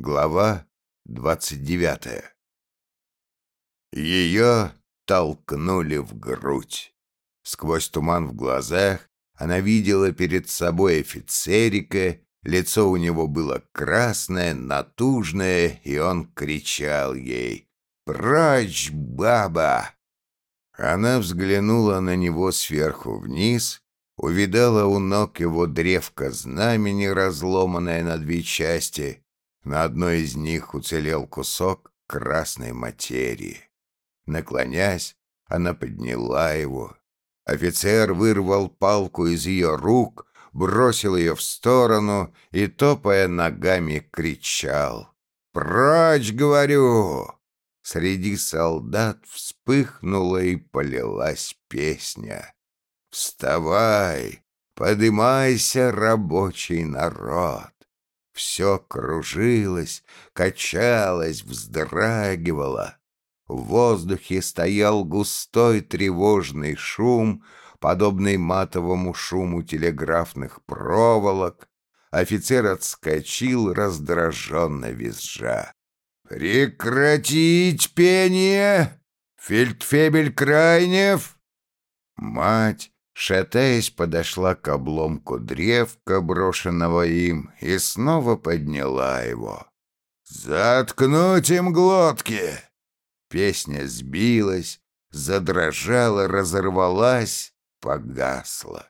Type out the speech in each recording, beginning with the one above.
Глава двадцать девятая Ее толкнули в грудь. Сквозь туман в глазах она видела перед собой офицерика, лицо у него было красное, натужное, и он кричал ей «Прочь, баба!». Она взглянула на него сверху вниз, увидала у ног его древко знамени, разломанное на две части — на одной из них уцелел кусок красной материи. Наклонясь, она подняла его. Офицер вырвал палку из ее рук, бросил ее в сторону и, топая ногами, кричал. «Прочь, говорю!» Среди солдат вспыхнула и полилась песня. «Вставай, подымайся, рабочий народ!» Все кружилось, качалось, вздрагивало. В воздухе стоял густой тревожный шум, подобный матовому шуму телеграфных проволок. Офицер отскочил, раздраженно визжа. «Прекратить пение! Фельдфебель Крайнев!» Мать Шатаясь, подошла к обломку древка, брошенного им, и снова подняла его. «Заткнуть им глотки!» Песня сбилась, задрожала, разорвалась, погасла.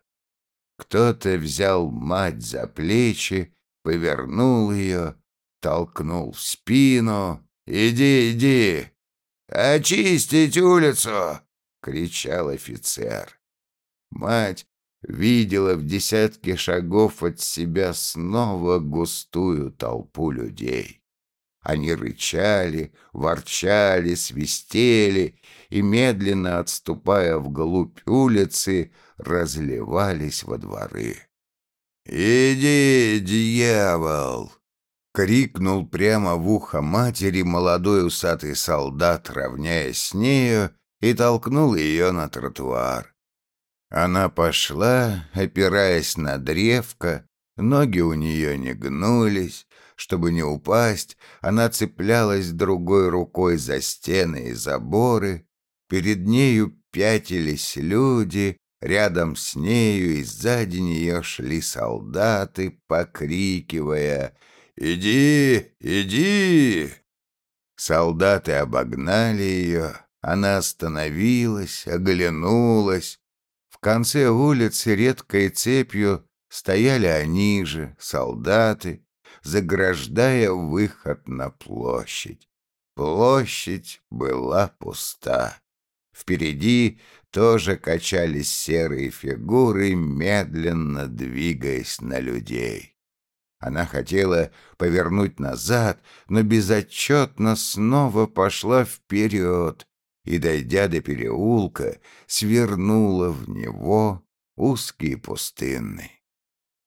Кто-то взял мать за плечи, повернул ее, толкнул в спину. «Иди, иди! Очистить улицу!» — кричал офицер. Мать видела в десятке шагов от себя снова густую толпу людей. Они рычали, ворчали, свистели и, медленно отступая вглубь улицы, разливались во дворы. «Иди, дьявол!» — крикнул прямо в ухо матери молодой усатый солдат, равняясь с нею, и толкнул ее на тротуар. Она пошла, опираясь на древко, ноги у нее не гнулись. Чтобы не упасть, она цеплялась другой рукой за стены и заборы. Перед нею пятились люди, рядом с нею и сзади нее шли солдаты, покрикивая «Иди, иди!». Солдаты обогнали ее, она остановилась, оглянулась, в конце улицы редкой цепью стояли они же, солдаты, заграждая выход на площадь. Площадь была пуста. Впереди тоже качались серые фигуры, медленно двигаясь на людей. Она хотела повернуть назад, но безотчетно снова пошла вперед, и, дойдя до переулка, свернула в него узкий пустынный.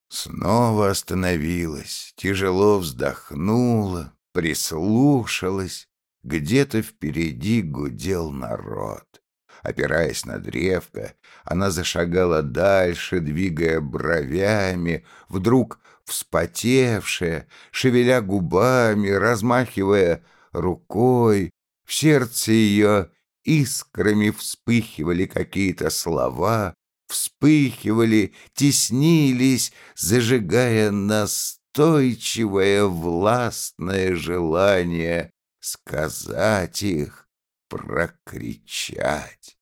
Снова остановилась, тяжело вздохнула, прислушалась. Где-то впереди гудел народ. Опираясь на древко, она зашагала дальше, двигая бровями, вдруг вспотевшая, шевеля губами, размахивая рукой. В сердце ее Искрами вспыхивали какие-то слова, вспыхивали, теснились, зажигая настойчивое властное желание сказать их, прокричать.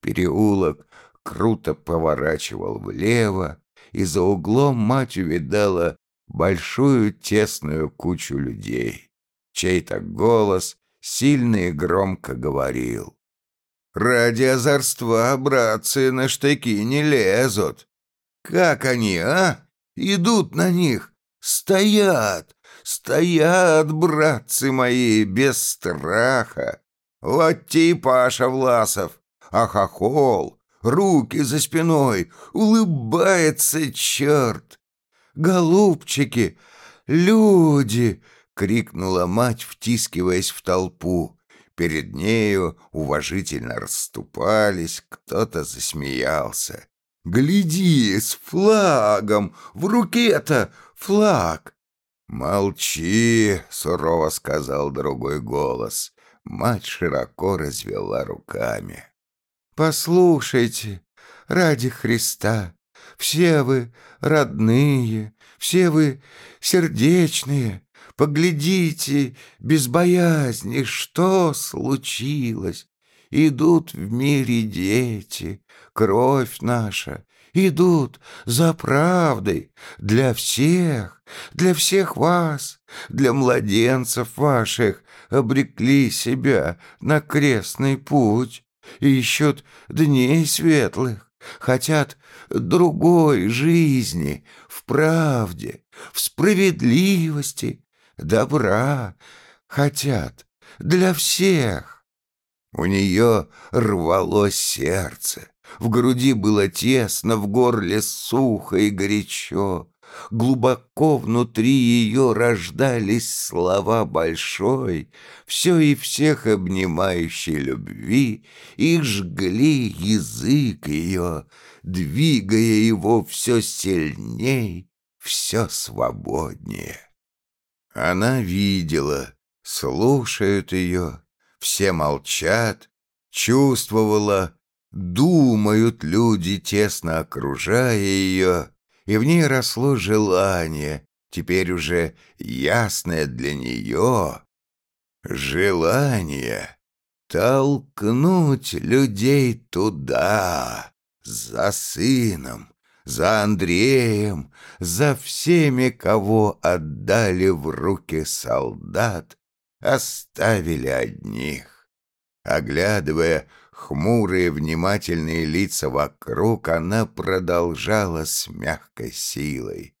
Переулок круто поворачивал влево, и за углом мать увидала большую тесную кучу людей. Чей-то голос сильно и громко говорил. «Ради озорства братцы на штыки не лезут. Как они, а? Идут на них, стоят, стоят, братцы мои, без страха. Вот те Паша Власов, а хохол, руки за спиной, улыбается черт. Голубчики, люди, — крикнула мать, втискиваясь в толпу. Перед нею уважительно расступались, кто-то засмеялся. «Гляди, с флагом! В руке-то флаг!» «Молчи!» — сурово сказал другой голос. Мать широко развела руками. «Послушайте, ради Христа, все вы родные, все вы сердечные, поглядите без боязни, что случилось. Идут в мире дети, кровь наша, идут за правдой для всех, для всех вас, для младенцев ваших, обрекли себя на крестный путь, ищут дней светлых, хотят другой жизни, в правде, в справедливости, добра, хотят для всех. У нее рвалось сердце, в груди было тесно, в горле сухо и горячо. Глубоко внутри ее рождались слова большой, все и всех обнимающей любви, и жгли язык ее, двигая его все сильней, все свободнее. Она видела, слушают ее, все молчат, чувствовала, думают люди, тесно окружая ее, и в ней росло желание, теперь уже ясное для нее, желание толкнуть людей туда, за сыном, за Андреем, за всеми, кого отдали в руки солдат, оставили одних. Оглядывая хмурые внимательные лица вокруг, она продолжала с мягкой силой.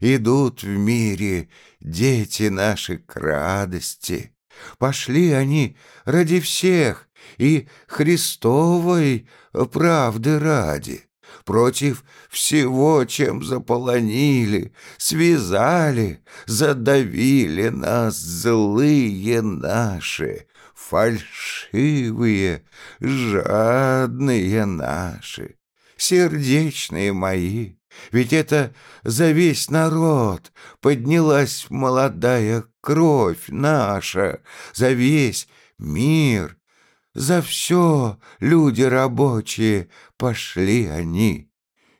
«Идут в мире дети наши к радости. Пошли они ради всех и Христовой правды ради» против всего, чем заполонили, связали, задавили нас злые наши, фальшивые, жадные наши, сердечные мои. Ведь это за весь народ поднялась молодая кровь наша, за весь мир, за все люди рабочие пошли они.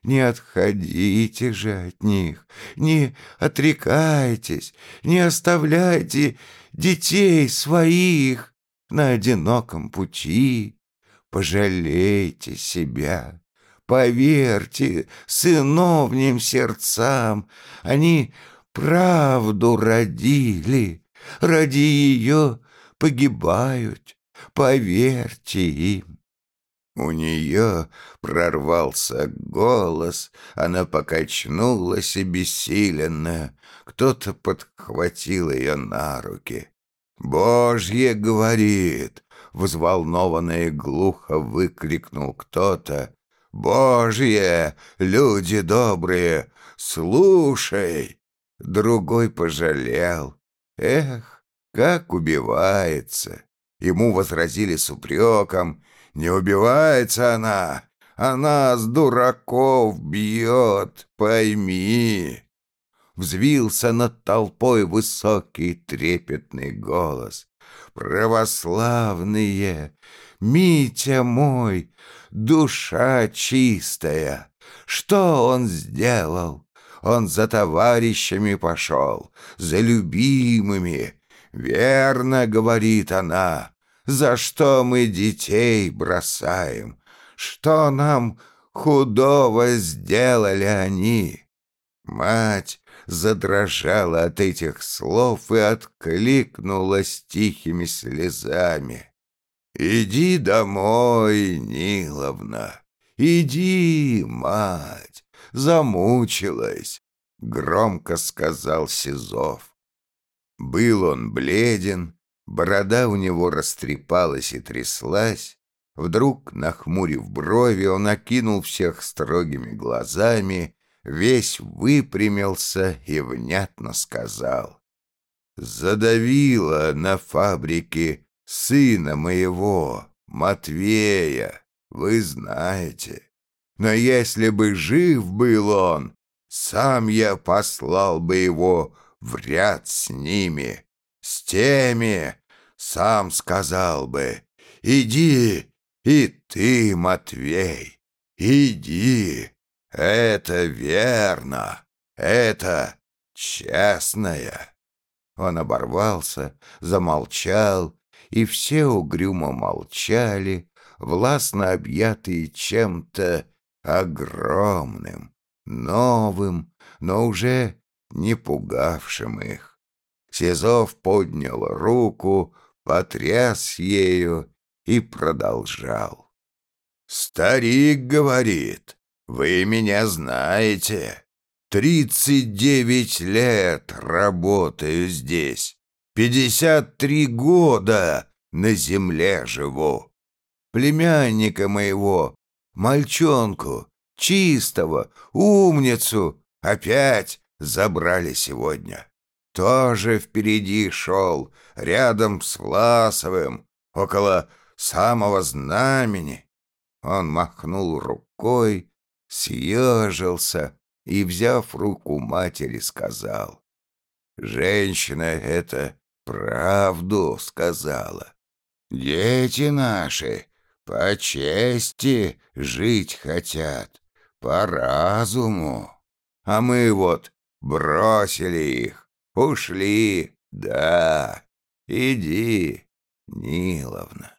Не отходите же от них, не отрекайтесь, не оставляйте детей своих на одиноком пути. Пожалейте себя, поверьте сыновним сердцам, они правду родили, ради ее погибают Поверьте им. У нее прорвался голос, она покачнулась и бессиленно. Кто-то подхватил ее на руки. «Божье говорит!» — взволнованно и глухо выкрикнул кто-то. «Божье! Люди добрые! Слушай!» Другой пожалел. «Эх, как убивается!» Ему возразили с упреком. «Не убивается она! Она с дураков бьет, пойми!» Взвился над толпой высокий трепетный голос. «Православные! Митя мой! Душа чистая! Что он сделал? Он за товарищами пошел, за любимыми!» «Верно, — говорит она, — за что мы детей бросаем? Что нам худого сделали они?» Мать задрожала от этих слов и откликнулась тихими слезами. «Иди домой, Ниловна, иди, мать, замучилась», — громко сказал Сизов. Был он бледен, борода у него растрепалась и тряслась. Вдруг, нахмурив брови, он окинул всех строгими глазами, весь выпрямился и внятно сказал. «Задавила на фабрике сына моего, Матвея, вы знаете. Но если бы жив был он, сам я послал бы его в ряд с ними, с теми, сам сказал бы, иди, и ты, Матвей, иди, это верно, это честное. Он оборвался, замолчал, и все угрюмо молчали, властно объятые чем-то огромным, новым, но уже не пугавшим их. Сизов поднял руку, потряс ею и продолжал. «Старик говорит, вы меня знаете. Тридцать девять лет работаю здесь, пятьдесят три года на земле живу. Племянника моего, мальчонку, чистого, умницу, опять забрали сегодня. Тоже впереди шел, рядом с Власовым, около самого знамени. Он махнул рукой, съежился и, взяв руку матери, сказал. «Женщина это правду сказала. Дети наши по чести жить хотят, по разуму. А мы вот бросили их, ушли, да. Иди, Ниловна.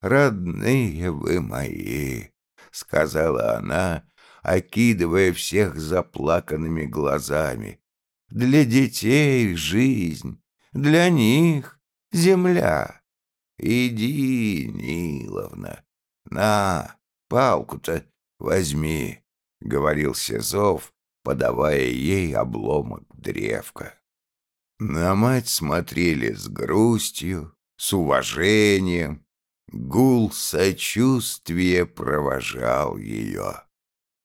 Родные вы мои, сказала она, окидывая всех заплаканными глазами. Для детей жизнь, для них земля. Иди, Ниловна, на, палку-то возьми, — говорил Сизов, подавая ей обломок древка. На мать смотрели с грустью, с уважением. Гул сочувствия провожал ее.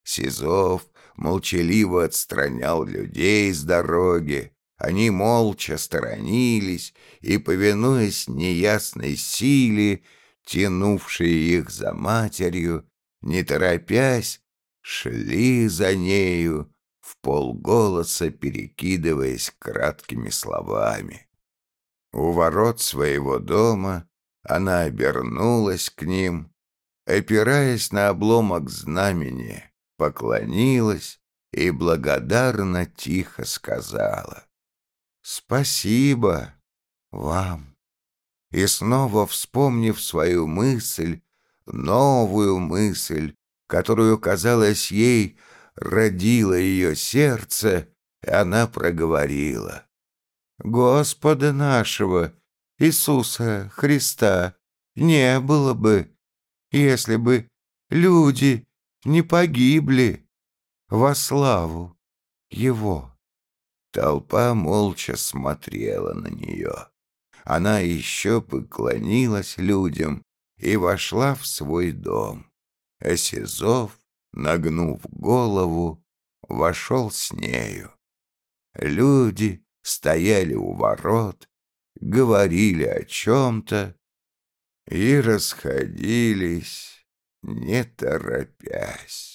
Сизов молчаливо отстранял людей с дороги. Они молча сторонились и, повинуясь неясной силе, тянувшей их за матерью, не торопясь, шли за нею, в полголоса перекидываясь краткими словами. У ворот своего дома она обернулась к ним, опираясь на обломок знамени, поклонилась и благодарно тихо сказала «Спасибо вам». И снова вспомнив свою мысль, новую мысль, которую, казалось ей, родило ее сердце, она проговорила. «Господа нашего, Иисуса Христа, не было бы, если бы люди не погибли во славу Его». Толпа молча смотрела на нее. Она еще поклонилась людям и вошла в свой дом а Сизов, нагнув голову, вошел с нею. Люди стояли у ворот, говорили о чем-то и расходились, не торопясь.